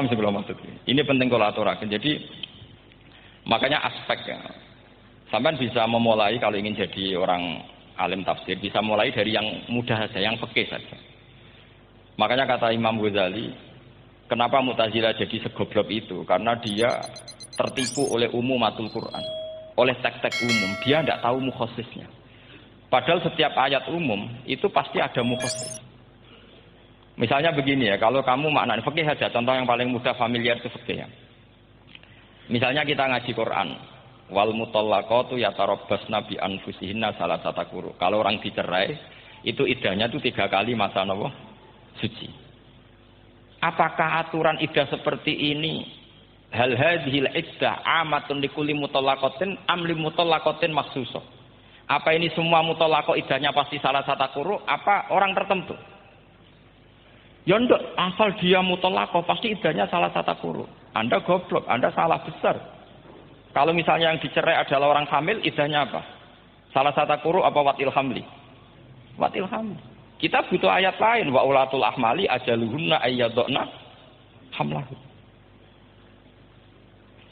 Paham sih kalau maksud ini? Penting kalau aturakan. Jadi makanya aspek ya. Sampai bisa memulai kalau ingin jadi orang alim tafsir bisa mulai dari yang mudah saja, yang pekeh saja. Makanya kata Imam Ghazali, kenapa Mu'tazilah jadi segoblok itu? Karena dia tertipu oleh umum matul Quran, oleh teks-teks umum. Dia tidak tahu mukhosisnya. Padahal setiap ayat umum itu pasti ada mukhosis. Misalnya begini ya, kalau kamu maknanya fikih saja, contoh yang paling mudah familiar itu fikih ya. Misalnya kita ngaji Quran, wal mutallaqatu yatarabbasna bi anfusihinna salah kuru. Kalau orang dicerai, itu idahnya itu tiga kali masa nopo suci. Apakah aturan idah seperti ini hal hadhil iddah amatun likuli mutallaqatin am li mutallaqatin maksusoh? Apa ini semua mutolako idahnya pasti salah satu? Apa orang tertentu? Ya enggak, asal dia mutolako pasti idahnya salah satu kuru. Anda goblok, Anda salah besar. Kalau misalnya yang dicerai adalah orang hamil, idahnya apa? Salah satu kuru apa watil hamli? Watil hamli. Kita butuh ayat lain. Wa ulatul ahmali ajaluhunna ayyadokna hamlahu.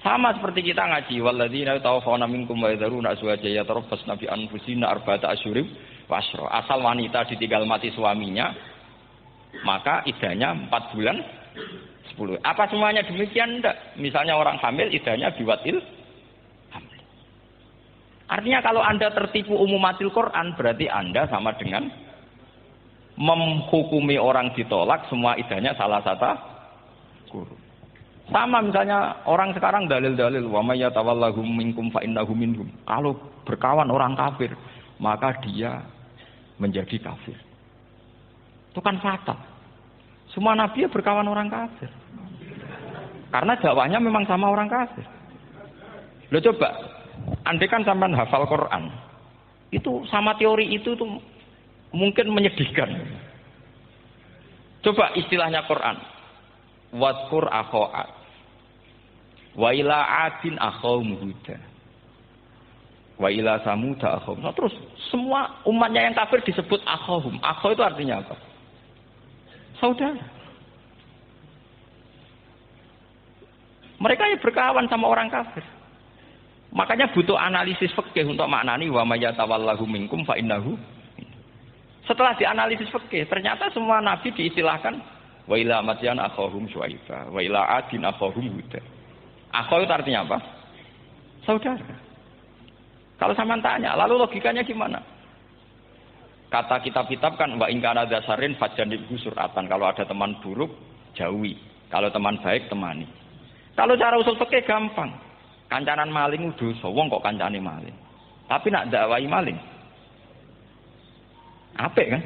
Sama seperti kita ngaji, walladzina tawaffawna minkum wa yadharuna azwaja yatarabbasna bi anfusina arba'ata asyurim wasra. Asal wanita ditinggal mati suaminya, maka idahnya 4 bulan 10. Apa semuanya demikian enggak? Misalnya orang hamil idahnya biwatil hamil. Artinya kalau Anda tertipu umum matil Quran berarti Anda sama dengan menghukumi orang ditolak semua idahnya salah satu guru. Sama misalnya orang sekarang dalil-dalil wa may minkum fa innahu minhum. Kalau berkawan orang kafir, maka dia menjadi kafir. Itu kan fatal. Semua nabi ya berkawan orang kafir. Karena dakwahnya memang sama orang kafir. Lo coba, andai kan sampean hafal Quran, itu sama teori itu tuh mungkin menyedihkan. Coba istilahnya Quran. Wadkur akhoat. Wa ila adin akhawum huda. Wa ila samuda. Nah, terus semua umatnya yang kafir disebut akhawum. Akhaw itu artinya apa? Saudara. Mereka yang berkawan sama orang kafir. Makanya butuh analisis fikih untuk maknani wa mayyatawallahu minkum fa innahu. Setelah dianalisis fikih, ternyata semua nabi diistilahkan wa ila matyan akhahum syuaiba, wa ila adin akhahum huda. Akho itu artinya apa? Saudara. Kalau sama tanya, lalu logikanya gimana? Kata kitab-kitab kan wa ingkana dasarin fajanibhu suratan. Kalau ada teman buruk, jauhi. Kalau teman baik, temani. Kalau cara usul fikih gampang. Kancanan maling udah wong kok kancane maling. Tapi nak dakwai maling. Apa kan?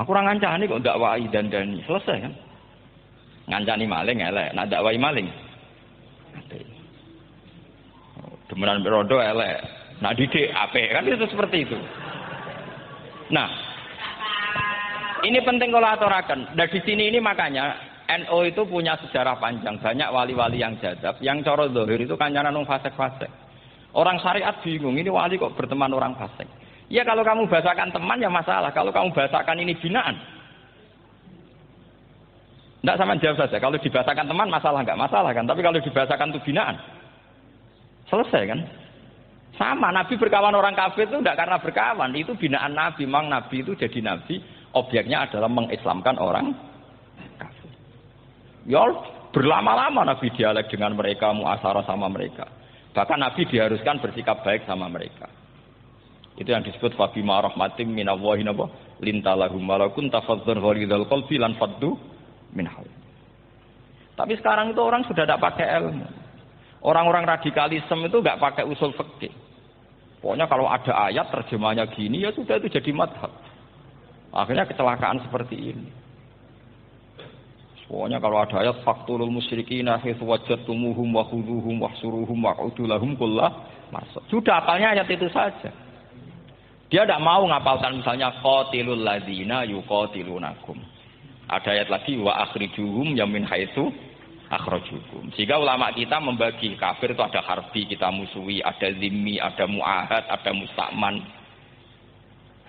Aku orang ngancani kok dakwai dan dani. Selesai kan? ngancani maling elek, nak dakwai maling. Demenan rodo elek, nak didik ape kan itu seperti itu. Nah, ini penting kalau aturakan. Nah di sini ini makanya NO itu punya sejarah panjang, banyak wali-wali yang jadab, yang coro dohir itu kancanan nung fasek-fasek. Orang syariat bingung, ini wali kok berteman orang fasek. Ya kalau kamu bahasakan teman ya masalah, kalau kamu bahasakan ini binaan, tidak sama jawab saja. Kalau dibahasakan teman masalah nggak masalah kan. Tapi kalau dibahasakan itu binaan, selesai kan? Sama Nabi berkawan orang kafir itu tidak karena berkawan, itu binaan Nabi. Memang Nabi itu jadi Nabi, objeknya adalah mengislamkan orang kafir. Ya berlama-lama Nabi dialek dengan mereka, muasara sama mereka. Bahkan Nabi diharuskan bersikap baik sama mereka. Itu yang disebut fabima rahmatim minallahi nabo lintalahum walakun tafadzur ghalidhal qalbi lan faddu Tapi sekarang itu orang sudah tidak pakai ilmu. Orang-orang radikalisme itu nggak pakai usul fikih. Pokoknya kalau ada ayat terjemahnya gini ya sudah itu jadi madhab. Akhirnya kecelakaan seperti ini. Pokoknya kalau ada ayat faktulul musyrikin haitsu wajadtumuhum wa khuduhum wa suruhum wa kullah masuk. Sudah apalnya ayat itu saja. Dia tidak mau ngapalkan misalnya qatilul ladzina yuqatilunakum. Ada ayat lagi wa akhrijuhum yamin haitsu akhrajukum. Sehingga ulama kita membagi kafir itu ada harbi kita musuhi, ada zimmi, ada muahad, ada mustakman.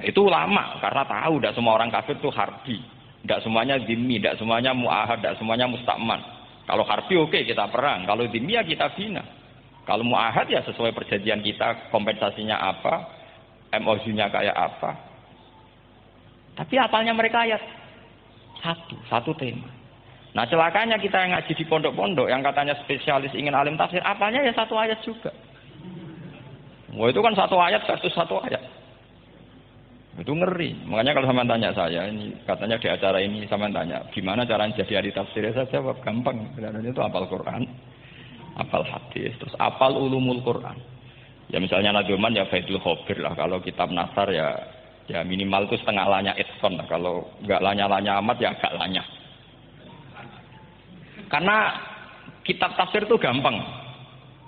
Itu ulama karena tahu tidak semua orang kafir itu harbi. Tidak semuanya dimi, tidak semuanya muahad, tidak semuanya mustakman. Kalau harbi oke kita perang, kalau dimi ya kita bina. Kalau muahad ya sesuai perjanjian kita, kompensasinya apa, MOU-nya kayak apa. Tapi apalnya mereka ayat satu, satu tema. Nah celakanya kita yang ngaji di pondok-pondok yang katanya spesialis ingin alim tafsir, apalnya ya satu ayat juga. Wah itu kan satu ayat versus satu ayat. Itu ngeri. Makanya kalau sama tanya saya, ini katanya di acara ini sama tanya, gimana cara jadi ahli tafsir? Saya jawab gampang. Sebenarnya itu apal Quran, apal hadis, terus apal ulumul Quran. Ya misalnya Nadoman ya Faidul Khobir lah. Kalau kitab Nasar ya ya minimal itu setengah lanya itfon lah. Kalau nggak lanya-lanya amat ya agak lanya. Karena kitab tafsir itu gampang.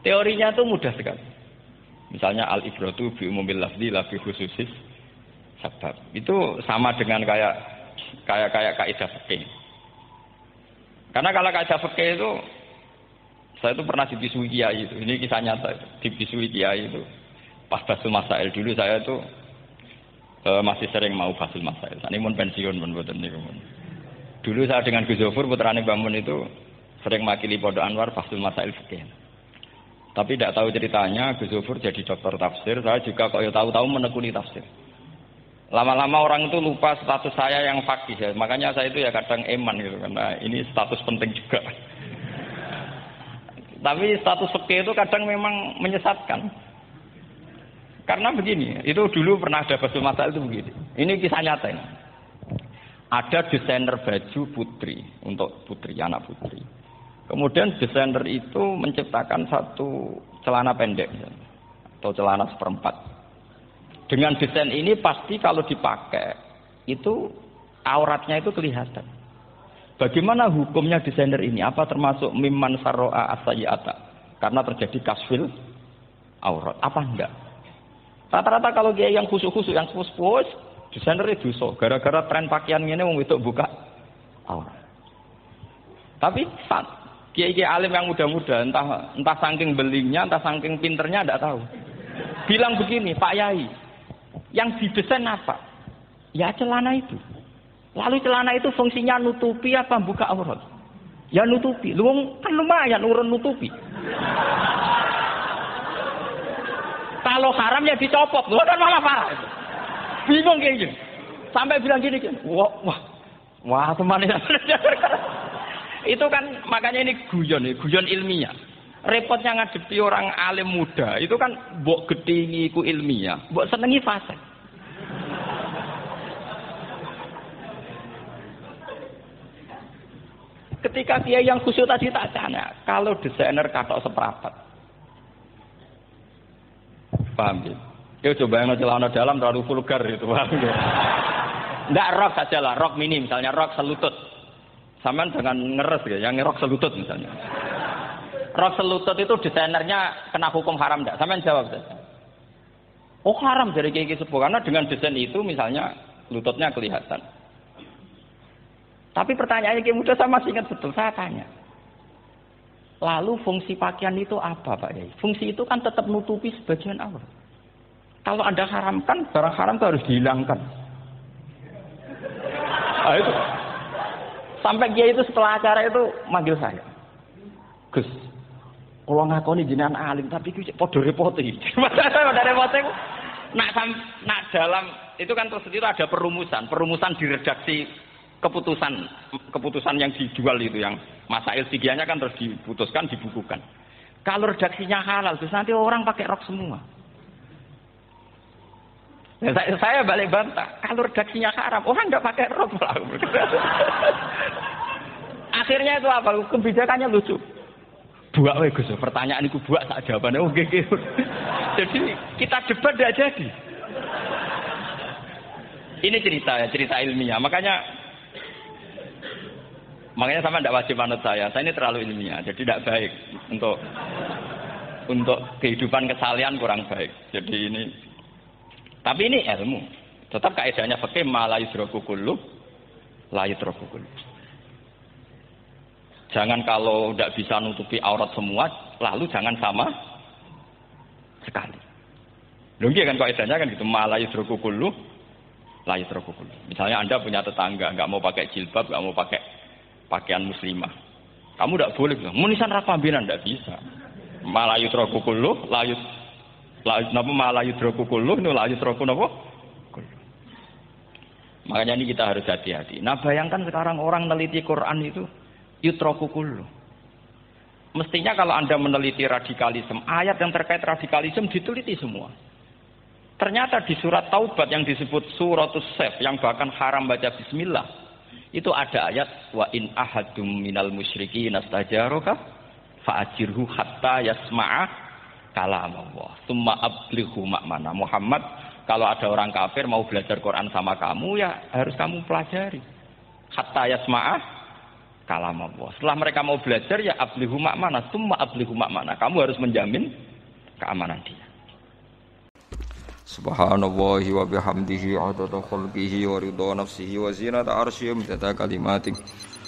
Teorinya itu mudah sekali. Misalnya al-ibratu bi umumil lafzi la khususis sebab. Itu sama dengan kayak kayak kayak kaidah fikih. Karena kalau kaidah fikih itu saya itu pernah dibisui kiai itu. Ini kisah nyata itu. Dibisui kiai itu. Pas basul masail dulu saya itu e, masih sering mau basul masail. Ini pun pensiun pun. Dulu saya dengan Gus Zofur putrane Bangun itu sering makili Pondok Anwar basul masail fikih. Tapi tidak tahu ceritanya Gus Zofur jadi dokter tafsir. Saya juga kok ya tahu-tahu menekuni tafsir. Lama-lama orang itu lupa status saya yang fakih ya. Makanya saya itu ya kadang eman gitu karena ini status penting juga. Tapi status fakih itu kadang memang menyesatkan. Karena begini, itu dulu pernah ada basul masalah itu begini. Ini kisah nyata ini. Ada desainer baju putri untuk putri, anak putri. Kemudian desainer itu menciptakan satu celana pendek atau celana seperempat dengan desain ini pasti kalau dipakai itu auratnya itu kelihatan. Bagaimana hukumnya desainer ini? Apa termasuk mimman saroa asayata? Karena terjadi kasfil aurat. Apa enggak? Rata-rata kalau dia yang khusus-khusus, yang pus-pus, desainer itu so. Gara-gara tren pakaian ini mau itu buka aurat. Tapi saat kiai-kiai alim yang muda-muda, entah entah saking belinya, entah saking pinternya, tidak tahu. Bilang begini, Pak Yai, yang didesain apa? Ya celana itu. Lalu celana itu fungsinya nutupi apa buka aurat? Ya nutupi. Lu kan lumayan urun nutupi. Kalau haram ya dicopot. Lu kan malah parah. Bingung kayak gini. Sampai bilang gini, wah, wah, wah, teman itu kan makanya ini guyon, guyon ilmiah repotnya ngadepi orang alim muda itu kan mbok gedingi ku ilmiah, mbok senengi fase. Ketika dia yang khusyuk tadi tak tanya, kalau desainer katok seperapat. Paham ya? Ya coba yang celana dalam terlalu vulgar itu, paham ya? Enggak rok saja lah, rok mini misalnya rok selutut. Saman jangan ngeres ya, yang rok selutut misalnya. Rok selutut itu desainernya kena hukum haram enggak? Sampean jawab saja. Oh haram dari kayak sepuh karena dengan desain itu misalnya lututnya kelihatan. Tapi pertanyaannya kayak muda masih ingat betul saya tanya. Lalu fungsi pakaian itu apa Pak Yai? Fungsi itu kan tetap nutupi sebagian awal. Kalau Anda haramkan, barang haram itu harus dihilangkan. Nah, itu. Sampai dia itu setelah acara itu manggil saya. Gus, kalau ngakoni jenengan alim tapi podo repoti. Podo repoti nak nak dalam itu kan itu ada perumusan, perumusan di redaksi keputusan keputusan yang dijual itu yang masail tigianya kan terus diputuskan dibukukan. Kalau redaksinya halal terus nanti orang pakai rok semua. Ya, saya, saya balik bantah. Kalau redaksinya haram, orang nggak pakai rok Akhirnya itu apa? Kebijakannya lucu buak wae Gus. Pertanyaan iku buak sak jawabane oke oke. Jadi kita debat tidak jadi. Ini cerita ya, cerita ilmiah. Makanya makanya sama tidak wajib manut saya. Saya ini terlalu ilmiah, jadi tidak baik untuk untuk kehidupan kesalian kurang baik. Jadi ini tapi ini ilmu. Tetap kaidahnya fikih malah yudroku kullu la yudroku Jangan kalau tidak bisa nutupi aurat semua, lalu jangan sama sekali. Lho kan kaidahnya kan gitu, malah yudruku kullu La. Misalnya Anda punya tetangga nggak mau pakai jilbab, nggak mau pakai pakaian muslimah. Kamu tidak boleh munisan rapambinan tidak bisa. Malah yut la napa malah yutraku kullu, nu la yutraku napa? Makanya ini kita harus hati-hati. Nah bayangkan sekarang orang meneliti Quran itu yutraku kullu. Mestinya kalau Anda meneliti radikalisme, ayat yang terkait radikalisme diteliti semua. Ternyata di surat Taubat yang disebut suratus sef yang bahkan haram baca bismillah, itu ada ayat wa in ahadum minal musyriki nastajaroka fa'ajirhu hatta yasma'a kalam Allah. Summa ablighu makmana. Muhammad, kalau ada orang kafir mau belajar Quran sama kamu ya harus kamu pelajari. Hatta yasma'a kalam Allah. Setelah mereka mau belajar ya ablihu makmana, summa ablihu makmana. Kamu harus menjamin keamanan dia. Subhanallah wa bihamdihi adada khalqihi wa ridha nafsihi wa zinata arsyihi wa kalimatih.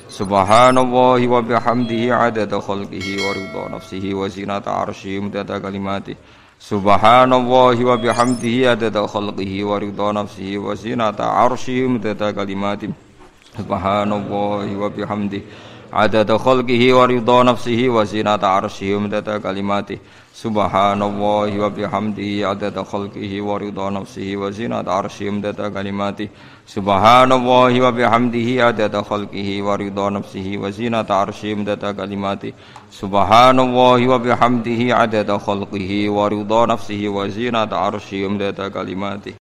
Subhanallah wa bihamdihi adada khalqihi wa ridha nafsihi wa zinata arsyihi wa kalimatih. Subhanallah wa bihamdihi adada khalqihi wa ridha nafsihi wa zinata arsyihi wa kalimatih. Subhanallah wa bihamdi adada khalqihi wa ridha nafsihi wa zinata arsyihi wa midada kalimati Subhanallah wa bihamdihi adada khalqihi wa ridha nafsihi wa zinata arsyihi wa midada kalimati Subhanallah wa bihamdihi adada khalqihi wa ridha nafsihi wa zinata arsyihi wa midada kalimati Subhanallah wa